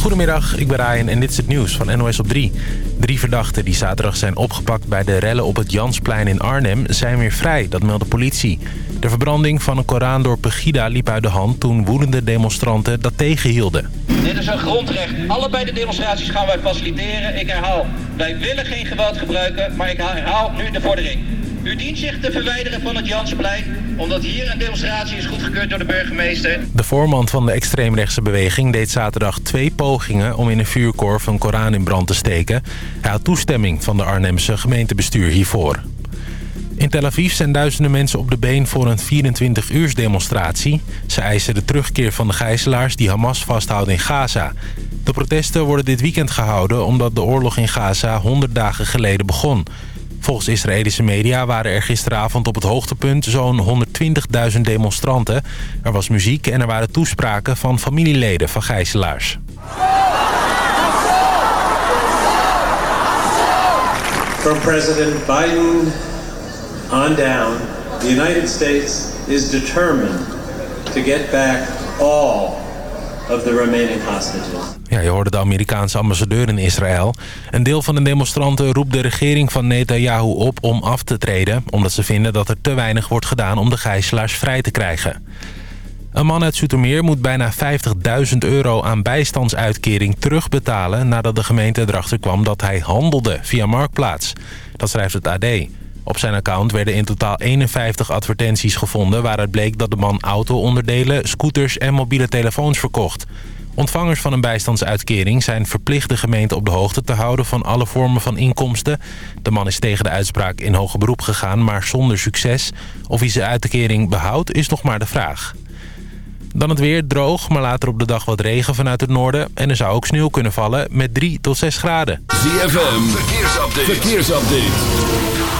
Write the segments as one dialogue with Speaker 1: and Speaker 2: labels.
Speaker 1: Goedemiddag, ik ben Ryan en dit is het nieuws van NOS op 3. Drie verdachten die zaterdag zijn opgepakt bij de rellen op het Jansplein in Arnhem... zijn weer vrij, dat meldt de politie. De verbranding van een Koran door Pegida liep uit de hand... toen woedende demonstranten dat tegenhielden.
Speaker 2: Dit is een grondrecht. Allebei de demonstraties gaan wij faciliteren. Ik herhaal, wij willen geen geweld gebruiken, maar ik herhaal nu de vordering. U dient zich te verwijderen van het Jansplein, omdat hier een demonstratie is goedgekeurd door de burgemeester.
Speaker 1: De voorman van de extreemrechtse beweging deed zaterdag twee pogingen om in een vuurkorf een Koran in brand te steken. Hij had toestemming van de Arnhemse gemeentebestuur hiervoor. In Tel Aviv zijn duizenden mensen op de been voor een 24-uursdemonstratie. Ze eisen de terugkeer van de gijzelaars die Hamas vasthoudt in Gaza. De protesten worden dit weekend gehouden omdat de oorlog in Gaza 100 dagen geleden begon. Volgens Israëlische media waren er gisteravond op het hoogtepunt zo'n 120.000 demonstranten. Er was muziek en er waren toespraken van familieleden van gijzelaars.
Speaker 3: From President Biden on down, the United States is determined to get back all of the remaining hostages.
Speaker 1: Ja, je hoorde de Amerikaanse ambassadeur in Israël. Een deel van de demonstranten roept de regering van Netanyahu op om af te treden... omdat ze vinden dat er te weinig wordt gedaan om de gijzelaars vrij te krijgen. Een man uit Zoetermeer moet bijna 50.000 euro aan bijstandsuitkering terugbetalen... nadat de gemeente erachter kwam dat hij handelde via Marktplaats. Dat schrijft het AD. Op zijn account werden in totaal 51 advertenties gevonden... waaruit bleek dat de man auto-onderdelen, scooters en mobiele telefoons verkocht. Ontvangers van een bijstandsuitkering zijn verplicht de gemeente op de hoogte te houden van alle vormen van inkomsten. De man is tegen de uitspraak in hoger beroep gegaan, maar zonder succes. Of hij zijn uitkering behoudt is nog maar de vraag. Dan het weer droog, maar later op de dag wat regen vanuit het noorden. En er zou ook sneeuw kunnen vallen met 3 tot 6 graden.
Speaker 4: ZFM, verkeersupdate. verkeersupdate.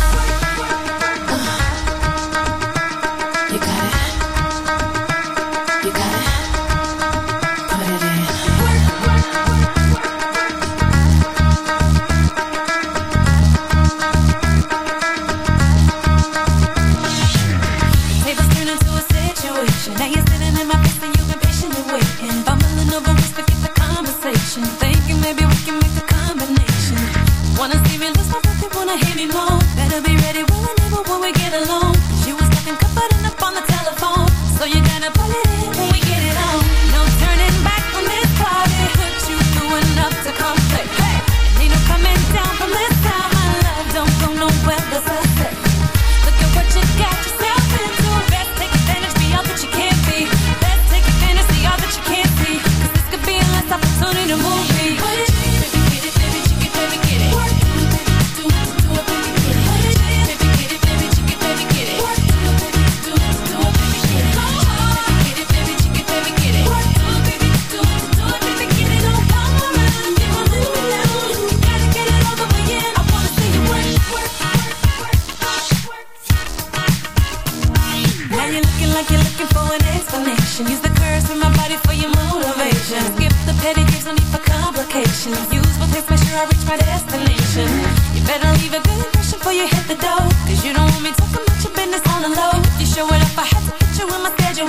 Speaker 5: You're looking like you're looking for an explanation. Use the curves from my body for your motivation. Skip the games, no need for complications. Use what takes, make sure I reach my destination. You better leave a good impression before you hit the door. Cause you don't want me talking about your business on the low. If you show it up, I have to put you in my schedule.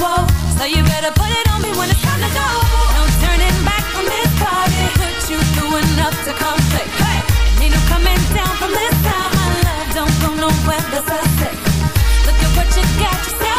Speaker 5: So you better put it on me when it's time to go. No turning back from this party. Put you through enough to come play. Hey, ain't no coming down from this time. My love don't go nowhere, that's a. Look at what you got yourself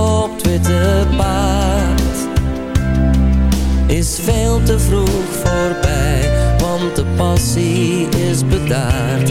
Speaker 6: op witte paard. Is veel te vroeg voorbij, want de passie is bedaard.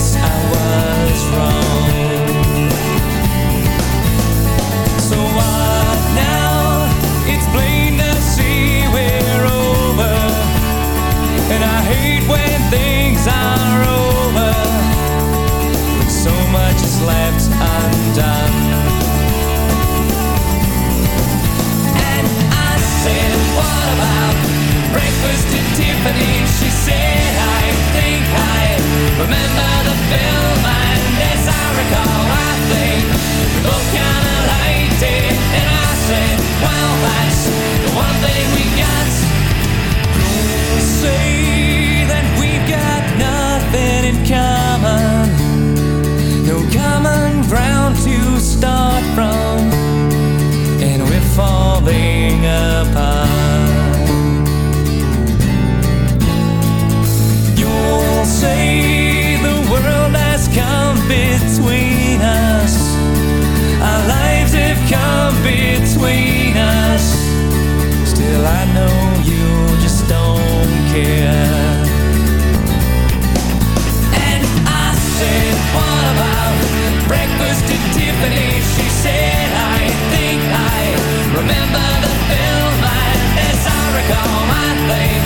Speaker 6: guess I was wrong. care. And I said, what about breakfast at Tiffany? She said, I think I remember the film. I, as I recall, I think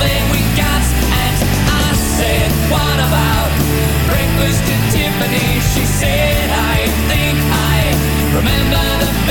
Speaker 6: everything we got. And I said, what about breakfast at Tiffany? She said, I think I remember the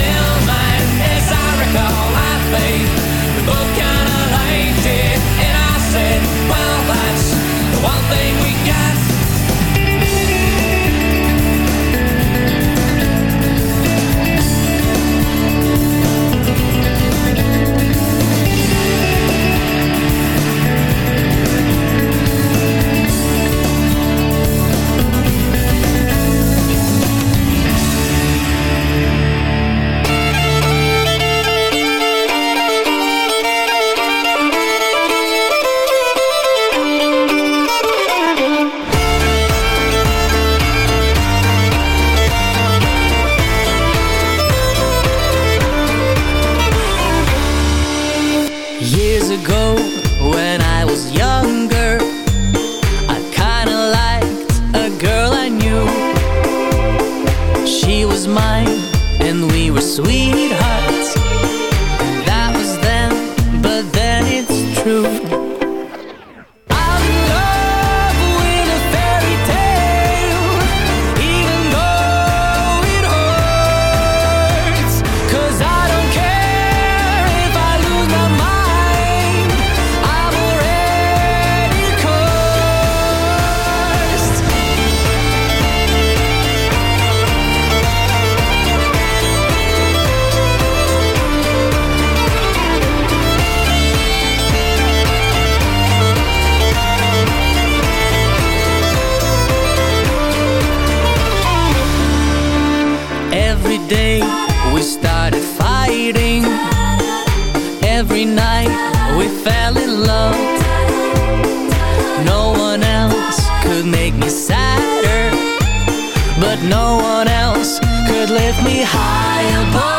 Speaker 6: could make me sadder. But
Speaker 7: no one else could lift me high above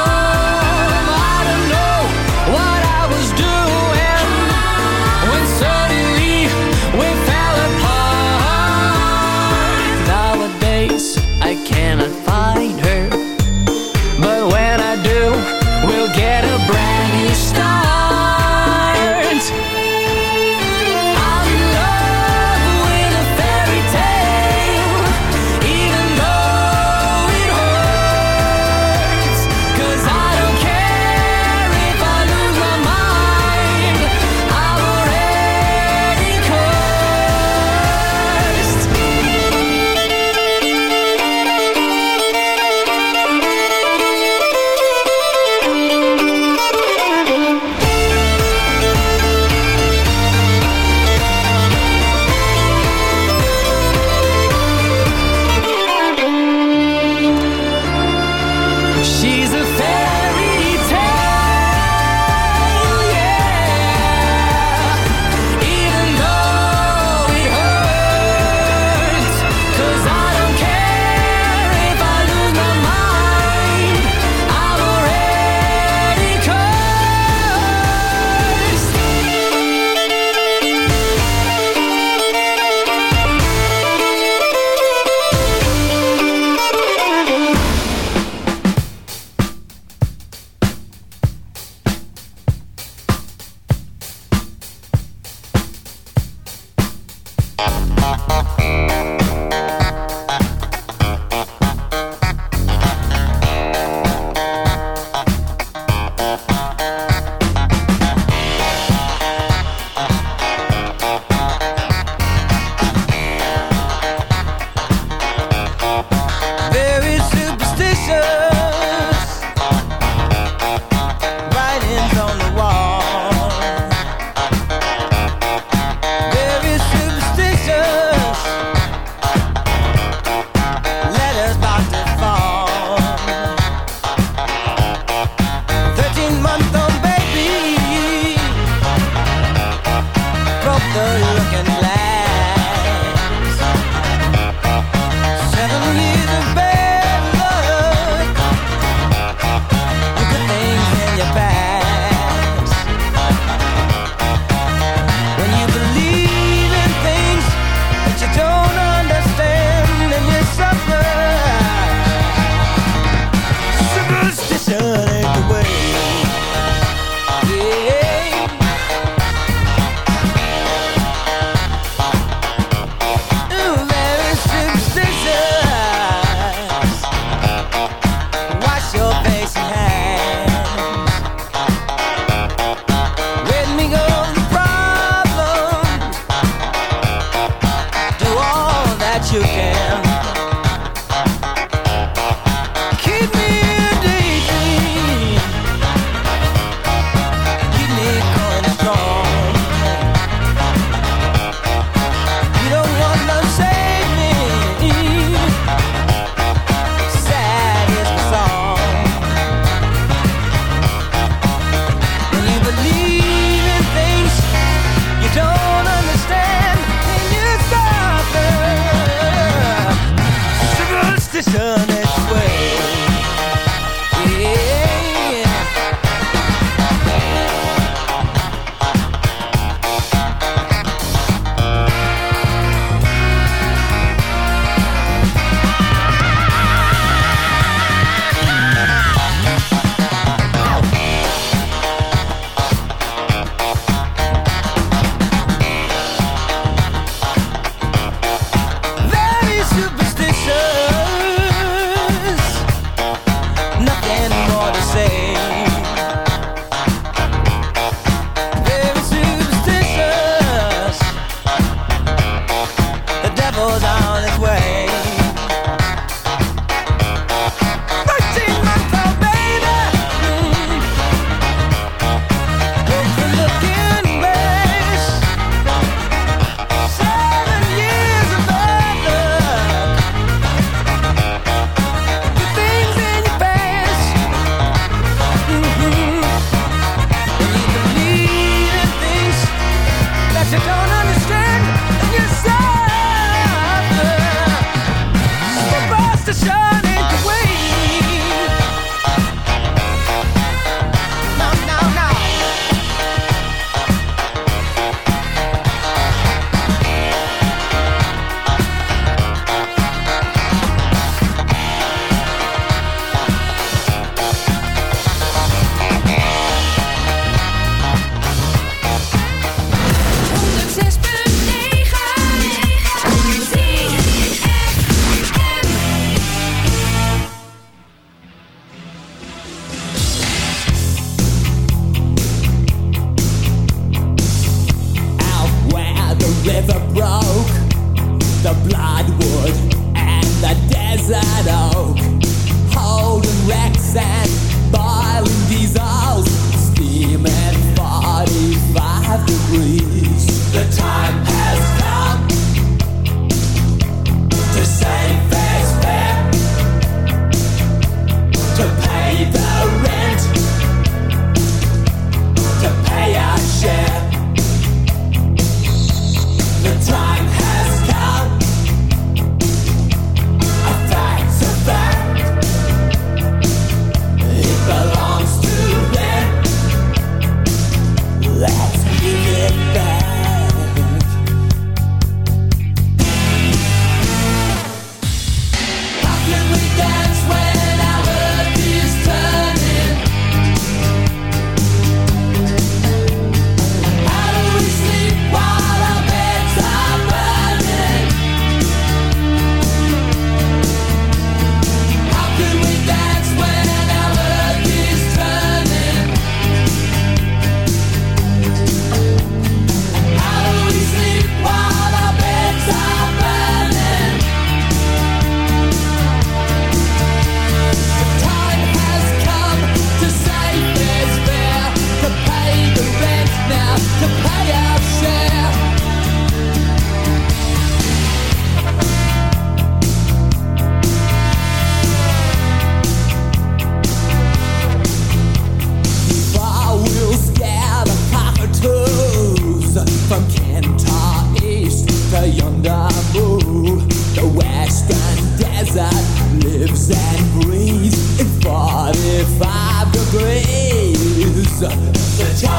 Speaker 7: The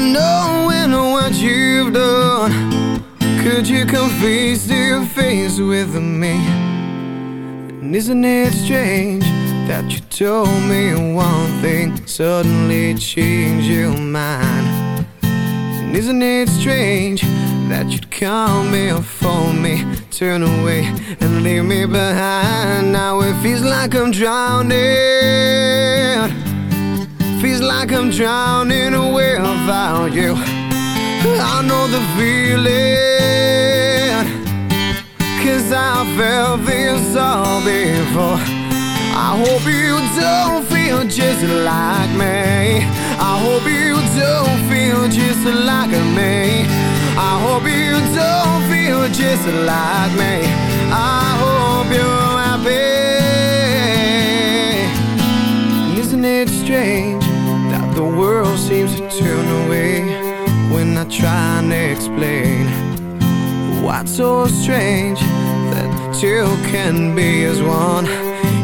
Speaker 7: knowing what you've done. Could you come face to face with me? And isn't it strange that you told me one thing, suddenly changed your mind? And isn't it strange that you'd call me or phone me, turn away and leave me behind? Now it feels like I'm drowning. Feels like I'm drowning without you. I know the feeling Cause I felt this all before. I hope you don't feel just like me. I hope you don't feel just like me. I hope you don't feel just like me. I hope you're happy. Isn't it strange the world seems to turn away when I try and explain what's so strange that two can be as one,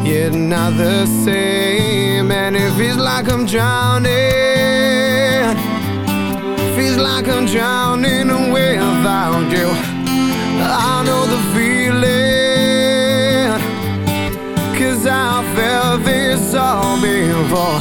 Speaker 7: yet not the same. And it feels like I'm drowning, feels like I'm drowning without you. I know the feeling, cause I felt this all before,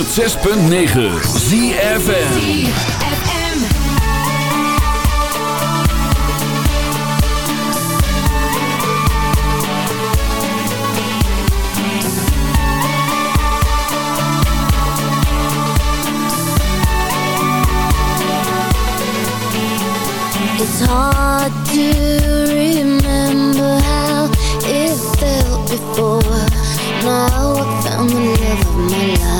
Speaker 4: 106.9 ZFN
Speaker 8: It's hard to remember how it felt before. Now I found the love of my life.